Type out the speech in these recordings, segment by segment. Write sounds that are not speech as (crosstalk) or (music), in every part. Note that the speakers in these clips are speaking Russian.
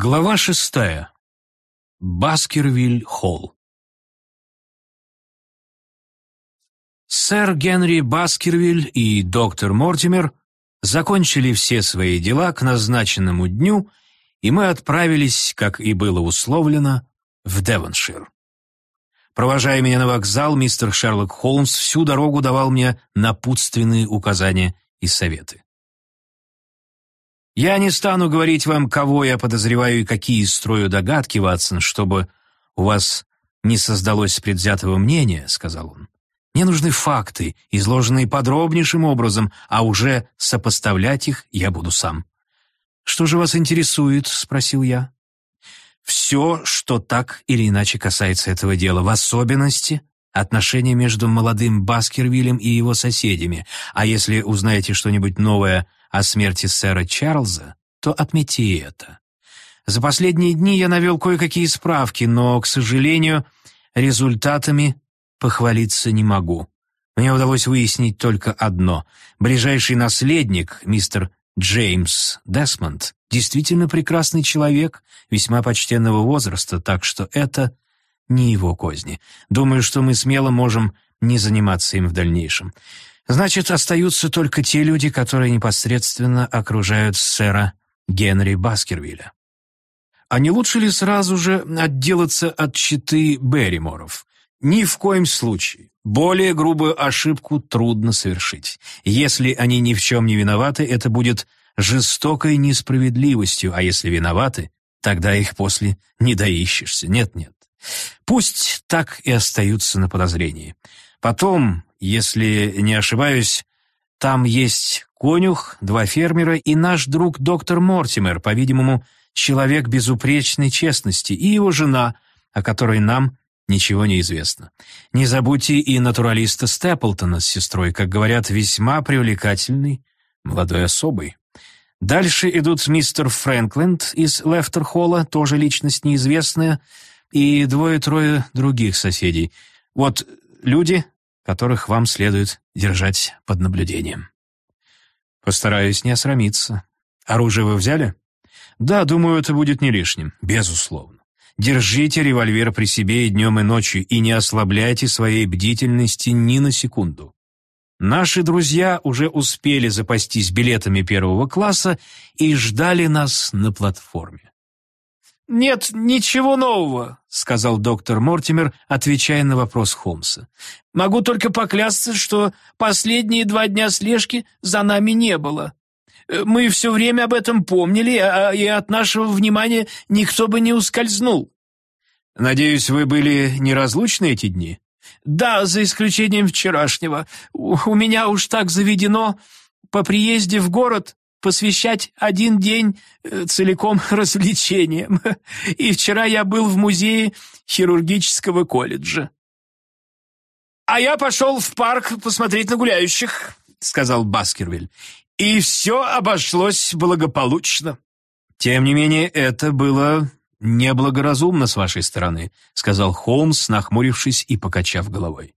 Глава шестая. Баскервиль-Холл. Сэр Генри Баскервиль и доктор Мортимер закончили все свои дела к назначенному дню, и мы отправились, как и было условлено, в Девоншир. Провожая меня на вокзал, мистер Шерлок Холмс всю дорогу давал мне напутственные указания и советы. Я не стану говорить вам, кого я подозреваю и какие строю догадки, Ватсон, чтобы у вас не создалось предвзятого мнения, — сказал он. Мне нужны факты, изложенные подробнейшим образом, а уже сопоставлять их я буду сам. «Что же вас интересует?» — спросил я. «Все, что так или иначе касается этого дела, в особенности отношения между молодым Баскервилем и его соседями, а если узнаете что-нибудь новое о смерти сэра Чарльза, то отметьте это. За последние дни я навел кое-какие справки, но, к сожалению, результатами похвалиться не могу. Мне удалось выяснить только одно. Ближайший наследник, мистер Джеймс Десмонд, действительно прекрасный человек, весьма почтенного возраста, так что это не его козни. Думаю, что мы смело можем не заниматься им в дальнейшем. Значит, остаются только те люди, которые непосредственно окружают сэра Генри Баскервилля. А не лучше ли сразу же отделаться от щиты Берриморов? Ни в коем случае. Более грубую ошибку трудно совершить. Если они ни в чем не виноваты, это будет жестокой несправедливостью, а если виноваты, тогда их после не доищешься. Нет-нет. Пусть так и остаются на подозрении. Потом, если не ошибаюсь, там есть конюх, два фермера и наш друг доктор Мортимер, по-видимому, человек безупречной честности, и его жена, о которой нам ничего не известно. Не забудьте и натуралиста Степлтона с сестрой, как говорят, весьма привлекательный молодой особой. Дальше идут мистер Фрэнкленд из Лефтерхолла, тоже личность неизвестная, и двое-трое других соседей. Вот люди, которых вам следует держать под наблюдением. Постараюсь не осрамиться. Оружие вы взяли? Да, думаю, это будет не лишним. Безусловно. Держите револьвер при себе и днем, и ночью, и не ослабляйте своей бдительности ни на секунду. Наши друзья уже успели запастись билетами первого класса и ждали нас на платформе. «Нет ничего нового», — сказал доктор Мортимер, отвечая на вопрос Холмса. «Могу только поклясться, что последние два дня слежки за нами не было. Мы все время об этом помнили, а и от нашего внимания никто бы не ускользнул». «Надеюсь, вы были неразлучны эти дни?» «Да, за исключением вчерашнего. У меня уж так заведено. По приезде в город посвящать один день э, целиком (laughs) развлечениям. И вчера я был в музее хирургического колледжа. «А я пошел в парк посмотреть на гуляющих», — сказал Баскервиль. «И все обошлось благополучно». «Тем не менее, это было неблагоразумно с вашей стороны», — сказал Холмс, нахмурившись и покачав головой.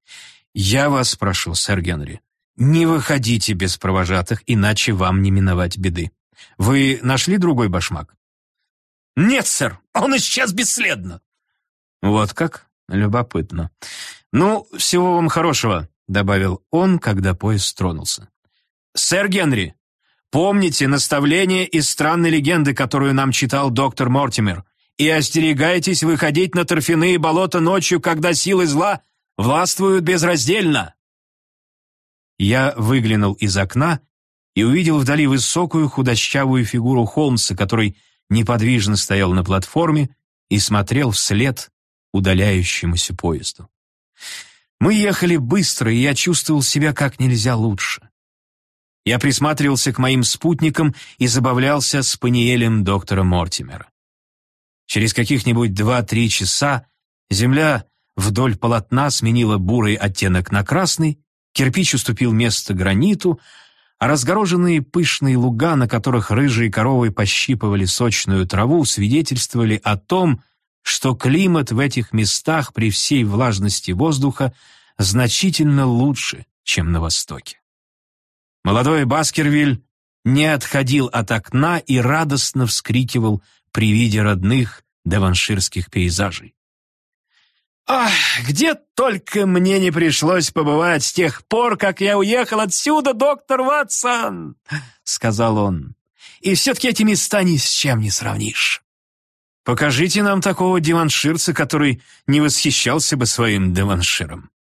«Я вас прошу, сэр Генри, не выходите без провожатых, иначе вам не миновать беды. Вы нашли другой башмак? Нет, сэр, он исчез бесследно. Вот как? Любопытно. Ну, всего вам хорошего, добавил он, когда поезд тронулся. Сэр Генри, помните наставление из странной легенды, которую нам читал доктор Мортимер, и остерегайтесь выходить на торфяные болота ночью, когда силы зла властвуют безраздельно. Я выглянул из окна и увидел вдали высокую худощавую фигуру Холмса, который неподвижно стоял на платформе и смотрел вслед удаляющемуся поезду. Мы ехали быстро, и я чувствовал себя как нельзя лучше. Я присматривался к моим спутникам и забавлялся с Паниелем доктора Мортимера. Через каких-нибудь два-три часа земля вдоль полотна сменила бурый оттенок на красный, Кирпич уступил место граниту, а разгороженные пышные луга, на которых рыжие коровы пощипывали сочную траву, свидетельствовали о том, что климат в этих местах при всей влажности воздуха значительно лучше, чем на востоке. Молодой Баскервиль не отходил от окна и радостно вскрикивал при виде родных деванширских пейзажей. «Ах, где только мне не пришлось побывать с тех пор, как я уехал отсюда, доктор Ватсон!» — сказал он. «И все-таки эти места ни с чем не сравнишь». «Покажите нам такого диванширца, который не восхищался бы своим деванширом».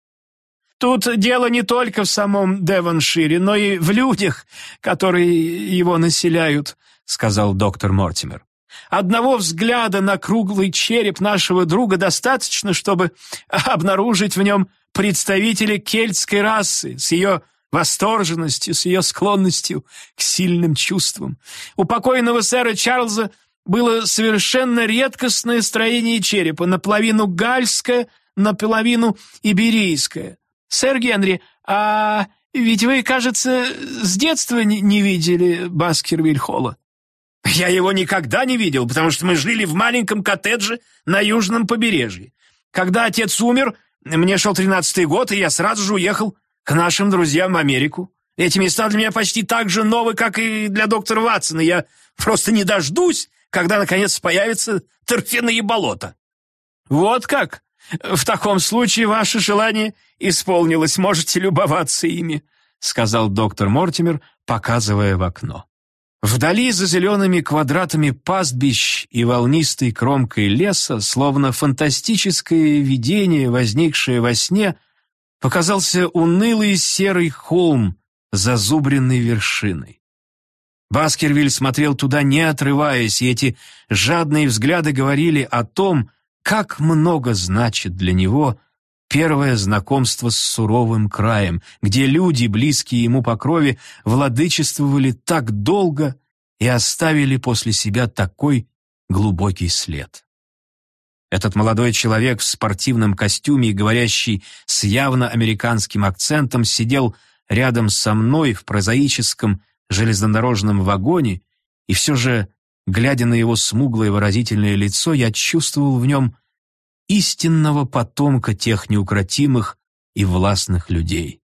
Тут дело не только в самом Девоншире, но и в людях, которые его населяют», — сказал доктор Мортимер. «Одного взгляда на круглый череп нашего друга достаточно, чтобы обнаружить в нем представителя кельтской расы с ее восторженностью, с ее склонностью к сильным чувствам. У покойного сэра Чарльза было совершенно редкостное строение черепа, наполовину гальское, наполовину иберийское. «Сэр Генри, а ведь вы, кажется, с детства не, видели Баскервиль-Холла?» «Я его никогда не видел, потому что мы жили в маленьком коттедже на южном побережье. Когда отец умер, мне шел тринадцатый год, и я сразу же уехал к нашим друзьям в Америку. Эти места для меня почти так же новые, как и для доктора Ватсона. Я просто не дождусь, когда, наконец, появятся торфяные болота». «Вот как? В таком случае ваше желание исполнилось, можете любоваться ими», сказал доктор Мортимер, показывая в окно. Вдали за зелеными квадратами пастбищ и волнистой кромкой леса, словно фантастическое видение, возникшее во сне, показался унылый серый холм зазубренной вершиной. Баскервиль смотрел туда, не отрываясь, и эти жадные взгляды говорили о том, как много значит для него первое знакомство с суровым краем, где люди, близкие ему по крови, владычествовали так долго и оставили после себя такой глубокий след. Этот молодой человек в спортивном костюме, говорящий с явно американским акцентом, сидел рядом со мной в прозаическом железнодорожном вагоне и все же Глядя на его смуглое выразительное лицо, я чувствовал в нем истинного потомка тех неукротимых и властных людей.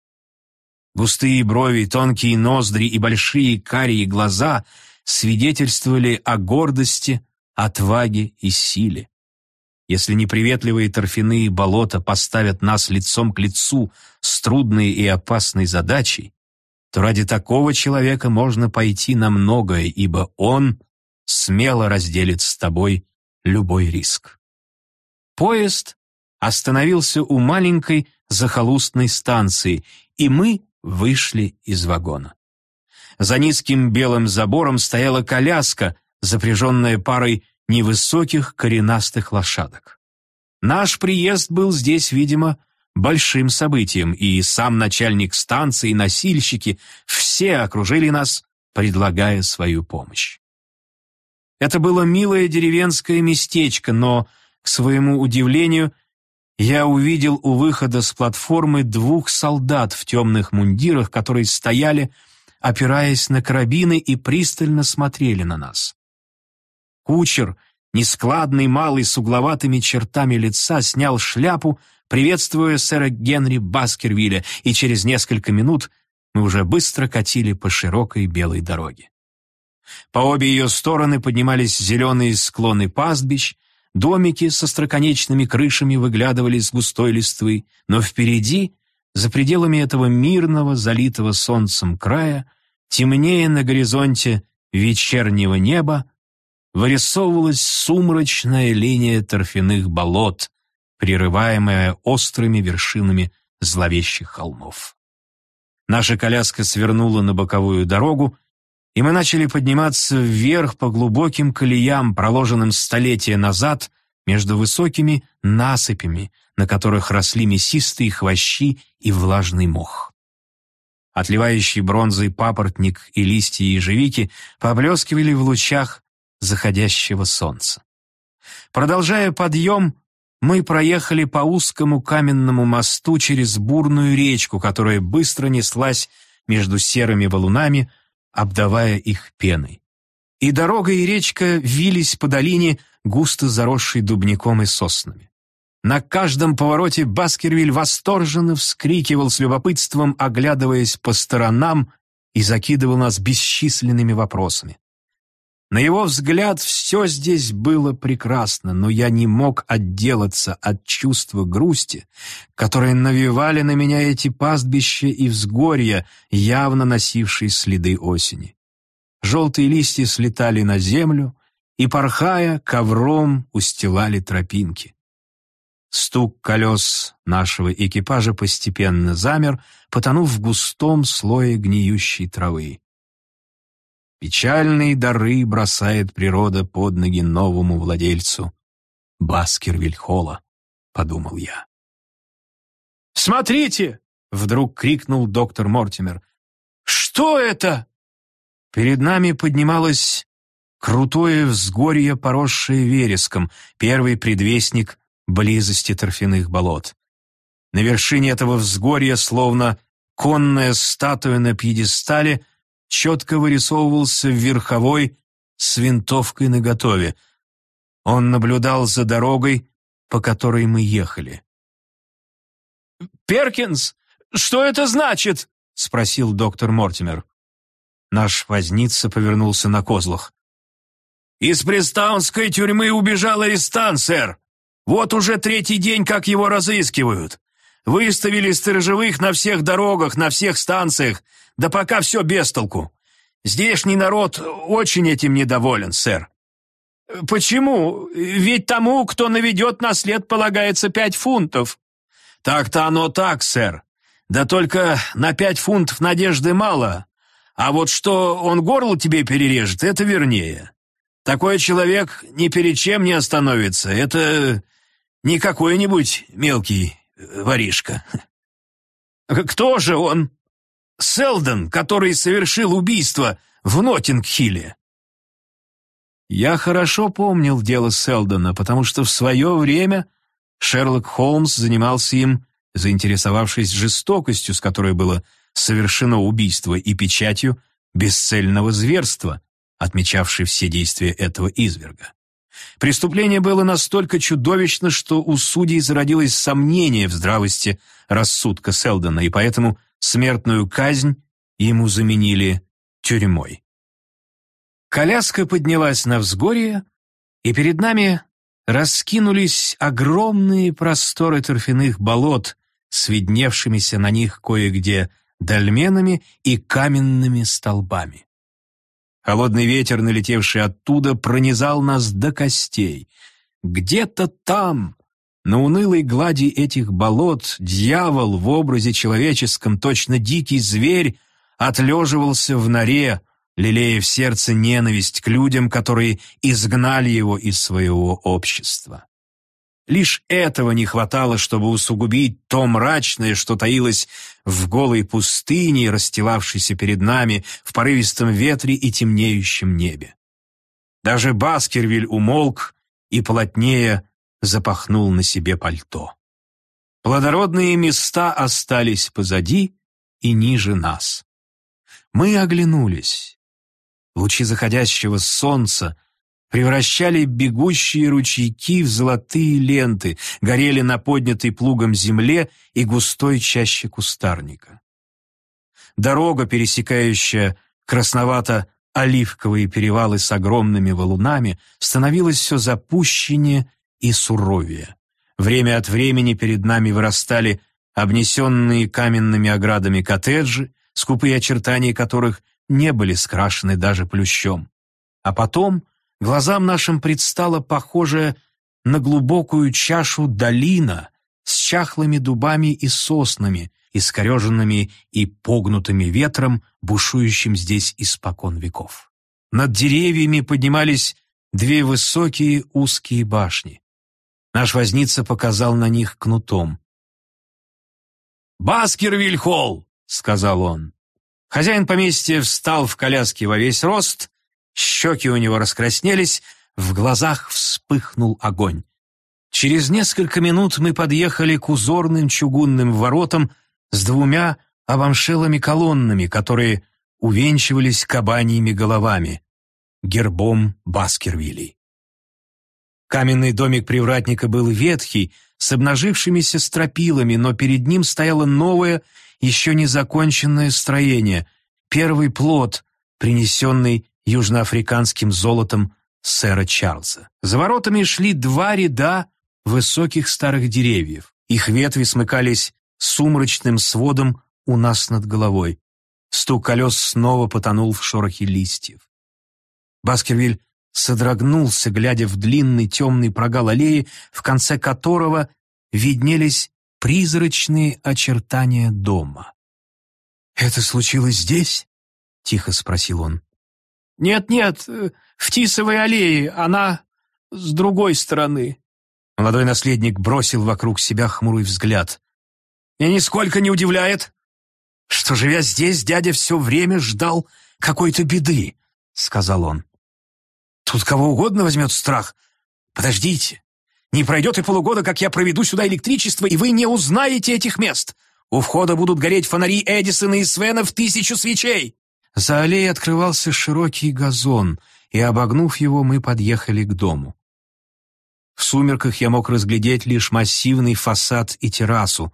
Густые брови, тонкие ноздри и большие карие глаза свидетельствовали о гордости, отваге и силе. Если неприветливые торфяные болота поставят нас лицом к лицу с трудной и опасной задачей, то ради такого человека можно пойти на многое, ибо он смело разделит с тобой любой риск. Поезд остановился у маленькой захолустной станции, и мы вышли из вагона. За низким белым забором стояла коляска, запряженная парой невысоких коренастых лошадок. Наш приезд был здесь, видимо, большим событием, и сам начальник станции, носильщики, все окружили нас, предлагая свою помощь. Это было милое деревенское местечко, но, к своему удивлению, я увидел у выхода с платформы двух солдат в темных мундирах, которые стояли, опираясь на карабины и пристально смотрели на нас. Кучер, нескладный малый с угловатыми чертами лица, снял шляпу, приветствуя сэра Генри Баскервилля, и через несколько минут мы уже быстро катили по широкой белой дороге. По обе ее стороны поднимались зеленые склоны пастбищ, домики со строконечными крышами выглядывали из густой листвы, но впереди, за пределами этого мирного, залитого солнцем края, темнее на горизонте вечернего неба, вырисовывалась сумрачная линия торфяных болот, прерываемая острыми вершинами зловещих холмов. Наша коляска свернула на боковую дорогу, и мы начали подниматься вверх по глубоким колеям, проложенным столетия назад между высокими насыпями, на которых росли мясистые хвощи и влажный мох. Отливающий бронзой папоротник и листья ежевики поблескивали в лучах заходящего солнца. Продолжая подъем, мы проехали по узкому каменному мосту через бурную речку, которая быстро неслась между серыми валунами, обдавая их пеной. И дорога и речка вились по долине, густо заросшей дубняком и соснами. На каждом повороте Баскервиль восторженно вскрикивал с любопытством, оглядываясь по сторонам и закидывал нас бесчисленными вопросами. На его взгляд все здесь было прекрасно, но я не мог отделаться от чувства грусти, которые навевали на меня эти пастбища и взгорья, явно носившие следы осени. Желтые листья слетали на землю и, порхая, ковром устилали тропинки. Стук колес нашего экипажа постепенно замер, потонув в густом слое гниющей травы. Печальные дары бросает природа под ноги новому владельцу Баскервильхола, подумал я. «Смотрите!» — вдруг крикнул доктор Мортимер. «Что это?» Перед нами поднималось крутое взгорье, поросшее вереском, первый предвестник близости торфяных болот. На вершине этого взгорья, словно конная статуя на пьедестале, четко вырисовывался верховой с винтовкой наготове. Он наблюдал за дорогой, по которой мы ехали. «Перкинс, что это значит?» — спросил доктор Мортимер. Наш возница повернулся на козлах. «Из Престаунской тюрьмы убежал арестант, сэр. Вот уже третий день, как его разыскивают. Выставили сторожевых на всех дорогах, на всех станциях, да пока все без толку. Здешний народ очень этим недоволен, сэр. Почему? Ведь тому, кто наведет на след, полагается пять фунтов. Так-то оно так, сэр. Да только на пять фунтов надежды мало. А вот что он горло тебе перережет, это вернее. Такой человек ни перед чем не остановится. Это не какой-нибудь мелкий воришка. (laughs) Кто же он? Селдон, который совершил убийство в Ноттингхилле. Я хорошо помнил дело Селдона, потому что в свое время Шерлок Холмс занимался им, заинтересовавшись жестокостью, с которой было совершено убийство и печатью бесцельного зверства, отмечавшей все действия этого изверга. Преступление было настолько чудовищно, что у судей зародилось сомнение в здравости рассудка Селдона, и поэтому смертную казнь ему заменили тюрьмой. Коляска поднялась на взгорье, и перед нами раскинулись огромные просторы торфяных болот с видневшимися на них кое-где дольменами и каменными столбами. Холодный ветер, налетевший оттуда, пронизал нас до костей. Где-то там, на унылой глади этих болот дьявол в образе человеческом, точно дикий зверь, отлеживался в норе, лелея в сердце ненависть к людям, которые изгнали его из своего общества. Лишь этого не хватало, чтобы усугубить то мрачное, что таилось в голой пустыне, расстилавшейся перед нами в порывистом ветре и темнеющем небе. Даже Баскервиль умолк и плотнее запахнул на себе пальто. Плодородные места остались позади и ниже нас. Мы оглянулись. Лучи заходящего солнца превращали бегущие ручейки в золотые ленты, горели на поднятой плугом земле и густой чаще кустарника. Дорога, пересекающая красновато-оливковые перевалы с огромными валунами, становилась все запущеннее и суровее. Время от времени перед нами вырастали обнесенные каменными оградами коттеджи, скупые очертания которых не были скрашены даже плющом. А потом глазам нашим предстала похожая на глубокую чашу долина с чахлыми дубами и соснами, искореженными и погнутыми ветром, бушующим здесь испокон веков. Над деревьями поднимались две высокие узкие башни. Наш возница показал на них кнутом. «Баскервиль-холл!» — сказал он. Хозяин поместья встал в коляске во весь рост, щеки у него раскраснелись, в глазах вспыхнул огонь. Через несколько минут мы подъехали к узорным чугунным воротам с двумя обомшелыми колоннами, которые увенчивались кабаньими головами, гербом Баскервилей. Каменный домик привратника был ветхий, с обнажившимися стропилами, но перед ним стояло новое, еще не законченное строение, первый плод, принесенный южноафриканским золотом сэра Чарльза. За воротами шли два ряда высоких старых деревьев. Их ветви смыкались сумрачным сводом у нас над головой. Стук колес снова потонул в шорохе листьев. Баскервиль содрогнулся, глядя в длинный темный прогал аллеи, в конце которого виднелись призрачные очертания дома. «Это случилось здесь?» — тихо спросил он. «Нет-нет, э, в Тисовой аллее, она с другой стороны». Молодой наследник бросил вокруг себя хмурый взгляд. «Меня нисколько не удивляет, что, живя здесь, дядя все время ждал какой-то беды», — сказал он. «Тут кого угодно возьмет страх. Подождите, не пройдет и полугода, как я проведу сюда электричество, и вы не узнаете этих мест. У входа будут гореть фонари Эдисона и Свена в тысячу свечей». За аллеей открывался широкий газон, и, обогнув его, мы подъехали к дому. В сумерках я мог разглядеть лишь массивный фасад и террасу.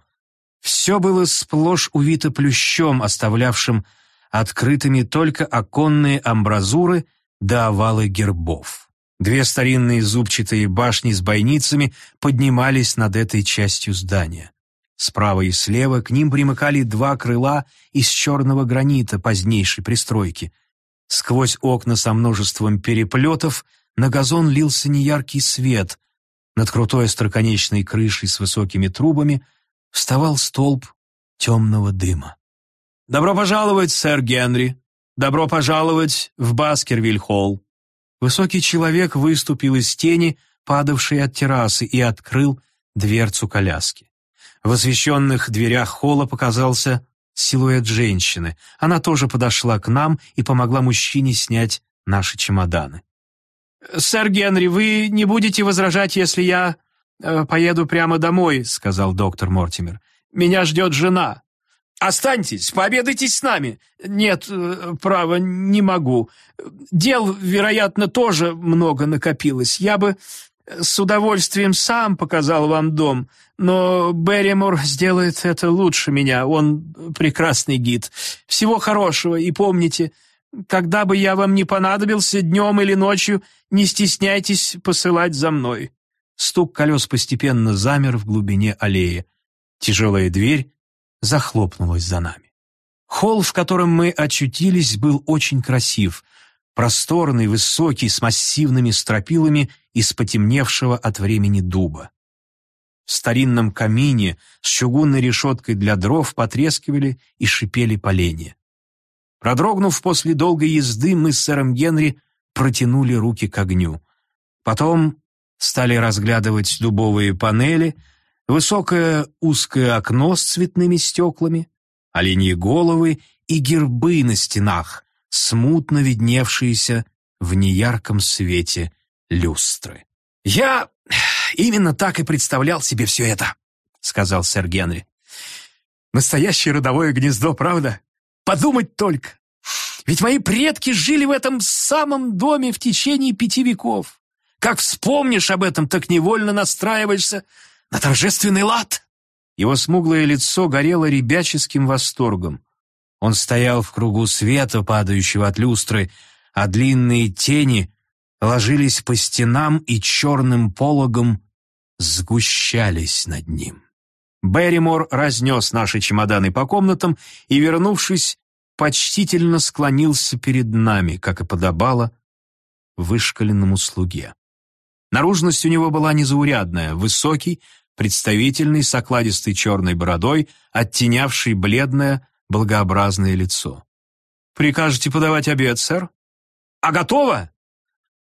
Все было сплошь увито плющом, оставлявшим открытыми только оконные амбразуры да овалы гербов. Две старинные зубчатые башни с бойницами поднимались над этой частью здания. Справа и слева к ним примыкали два крыла из черного гранита позднейшей пристройки. Сквозь окна со множеством переплетов на газон лился неяркий свет. Над крутой остроконечной крышей с высокими трубами вставал столб темного дыма. «Добро пожаловать, сэр Генри! Добро пожаловать в Баскервиль-холл!» Высокий человек выступил из тени, падавшей от террасы, и открыл дверцу коляски. В освещенных дверях холла показался силуэт женщины. Она тоже подошла к нам и помогла мужчине снять наши чемоданы. «Сэр Генри, вы не будете возражать, если я э, поеду прямо домой», — сказал доктор Мортимер. «Меня ждет жена». «Останьтесь, пообедайте с нами». «Нет, э, право, не могу. Дел, вероятно, тоже много накопилось. Я бы с удовольствием сам показал вам дом, но Берримор сделает это лучше меня. Он прекрасный гид. Всего хорошего, и помните, когда бы я вам не понадобился днем или ночью, не стесняйтесь посылать за мной». Стук колес постепенно замер в глубине аллеи. Тяжелая дверь захлопнулась за нами. Холл, в котором мы очутились, был очень красив, просторный, высокий, с массивными стропилами из потемневшего от времени дуба. В старинном камине с чугунной решеткой для дров потрескивали и шипели поленья. Продрогнув после долгой езды, мы с сэром Генри протянули руки к огню. Потом стали разглядывать дубовые панели, высокое узкое окно с цветными стеклами, оленьи головы и гербы на стенах, смутно видневшиеся в неярком свете люстры. «Я именно так и представлял себе все это», — сказал сэр Генри. «Настоящее родовое гнездо, правда? Подумать только! Ведь мои предки жили в этом самом доме в течение пяти веков. Как вспомнишь об этом, так невольно настраиваешься на торжественный лад». Его смуглое лицо горело ребяческим восторгом. Он стоял в кругу света, падающего от люстры, а длинные тени ложились по стенам и черным пологом сгущались над ним. Берримор разнес наши чемоданы по комнатам и, вернувшись, почтительно склонился перед нами, как и подобало вышкаленному слуге. Наружность у него была незаурядная, высокий, представительный, с окладистой черной бородой, оттенявший бледное, благообразное лицо. «Прикажете подавать обед, сэр?» «А готово?»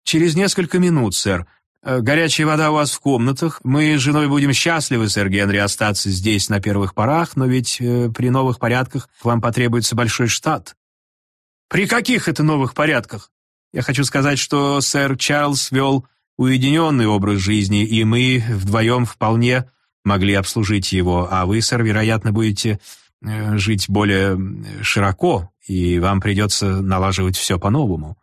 «Через несколько минут, сэр. Э, горячая вода у вас в комнатах. Мы с женой будем счастливы, сэр Генри, остаться здесь на первых порах, но ведь э, при новых порядках вам потребуется большой штат». «При каких это новых порядках?» «Я хочу сказать, что сэр Чарльз вел уединенный образ жизни, и мы вдвоем вполне могли обслужить его, а вы, сэр, вероятно, будете Э, жить более широко, и вам придется налаживать все по-новому.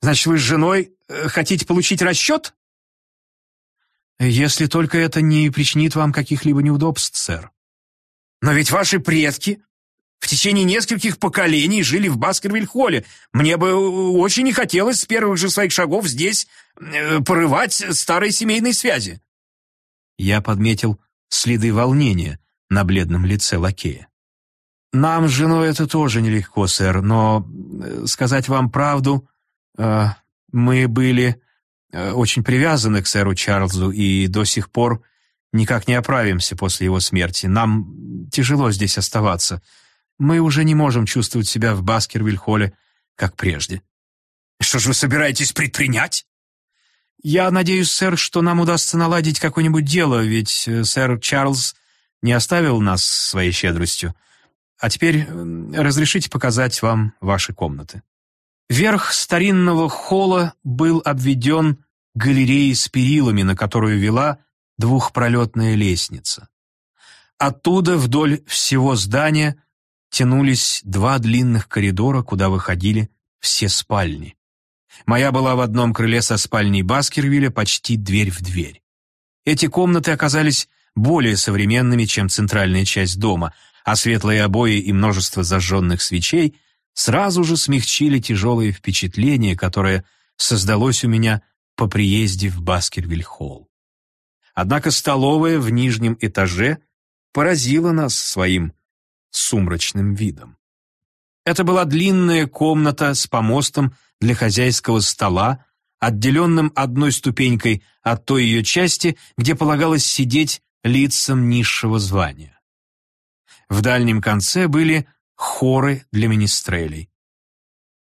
Значит, вы с женой э, хотите получить расчет? Если только это не причинит вам каких-либо неудобств, сэр. Но ведь ваши предки в течение нескольких поколений жили в Баскервиль-холле. Мне бы очень не хотелось с первых же своих шагов здесь э, порывать старые семейные связи». Я подметил следы волнения на бледном лице лакея. «Нам с женой это тоже нелегко, сэр, но, э, сказать вам правду, э, мы были э, очень привязаны к сэру Чарльзу и до сих пор никак не оправимся после его смерти. Нам тяжело здесь оставаться. Мы уже не можем чувствовать себя в Баскервиль-холле, как прежде». «Что же вы собираетесь предпринять?» «Я надеюсь, сэр, что нам удастся наладить какое-нибудь дело, ведь сэр Чарльз не оставил нас своей щедростью. А теперь разрешите показать вам ваши комнаты. Верх старинного холла был обведен галереей с перилами, на которую вела двухпролетная лестница. Оттуда вдоль всего здания тянулись два длинных коридора, куда выходили все спальни. Моя была в одном крыле со спальней Баскервилля почти дверь в дверь. Эти комнаты оказались более современными, чем центральная часть дома, а светлые обои и множество зажженных свечей сразу же смягчили тяжелое впечатление, которое создалось у меня по приезде в Баскервиль-холл. Однако столовая в нижнем этаже поразила нас своим сумрачным видом. Это была длинная комната с помостом для хозяйского стола, отделенным одной ступенькой от той ее части, где полагалось сидеть лицам низшего звания. В дальнем конце были хоры для министрелей.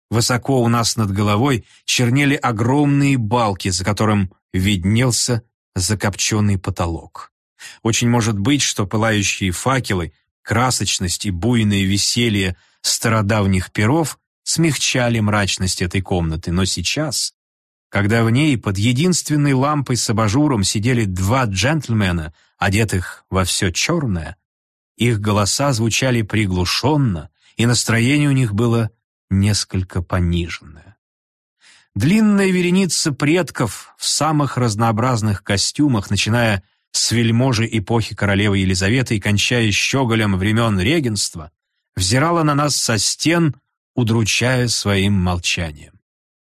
Высоко у нас над головой чернели огромные балки, за которым виднелся закопченный потолок. Очень может быть, что пылающие факелы, красочность и буйное веселье стародавних перов смягчали мрачность этой комнаты, но сейчас, когда в ней под единственной лампой с абажуром сидели два джентльмена, одетых во все черное, их голоса звучали приглушенно, и настроение у них было несколько пониженное. Длинная вереница предков в самых разнообразных костюмах, начиная с вельможи эпохи королевы Елизаветы и кончая щеголем времен регенства, взирала на нас со стен, удручая своим молчанием.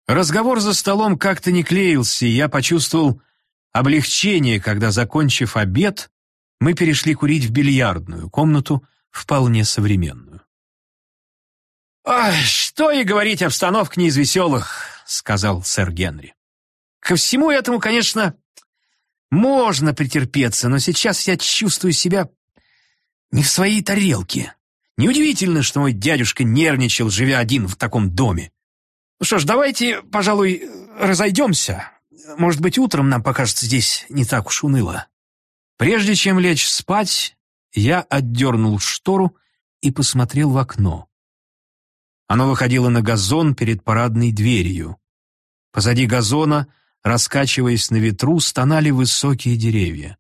Разговор за столом как-то не клеился, и я почувствовал облегчение, когда, закончив обед, мы перешли курить в бильярдную комнату, вполне современную. «Ой, что и говорить, обстановка не из веселых», — сказал сэр Генри. «Ко всему этому, конечно, можно претерпеться, но сейчас я чувствую себя не в своей тарелке. Неудивительно, что мой дядюшка нервничал, живя один в таком доме. Ну что ж, давайте, пожалуй, разойдемся. Может быть, утром нам покажется здесь не так уж уныло». Прежде чем лечь спать, я отдернул штору и посмотрел в окно. Оно выходило на газон перед парадной дверью. Позади газона, раскачиваясь на ветру, стонали высокие деревья.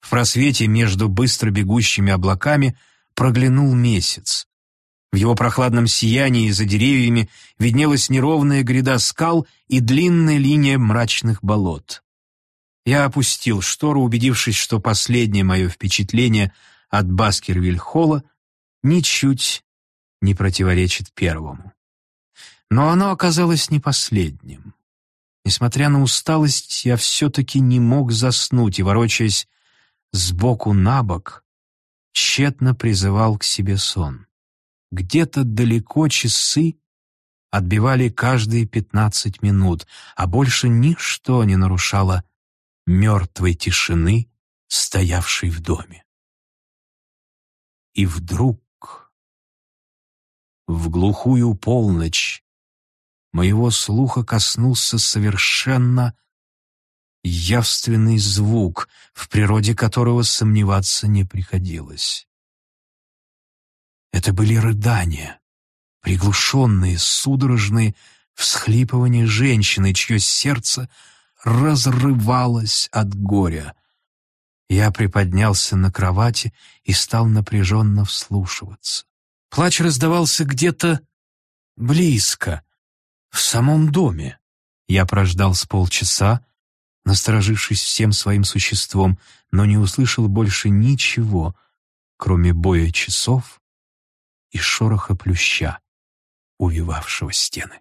В просвете между быстро бегущими облаками проглянул месяц. В его прохладном сиянии за деревьями виднелась неровная гряда скал и длинная линия мрачных болот. Я опустил штору, убедившись, что последнее мое впечатление от Баскервиль-холла ничуть не противоречит первому. Но оно оказалось не последним. Несмотря на усталость, я все-таки не мог заснуть и, ворочаясь сбоку на бок, тщетно призывал к себе сон. Где-то далеко часы отбивали каждые пятнадцать минут, а больше ничто не нарушало мертвой тишины, стоявшей в доме. И вдруг, в глухую полночь, моего слуха коснулся совершенно явственный звук, в природе которого сомневаться не приходилось. Это были рыдания, приглушенные, судорожные всхлипывания женщины, чье сердце — разрывалась от горя. Я приподнялся на кровати и стал напряженно вслушиваться. Плач раздавался где-то близко, в самом доме. Я прождал с полчаса, насторожившись всем своим существом, но не услышал больше ничего, кроме боя часов и шороха плюща, увивавшего стены.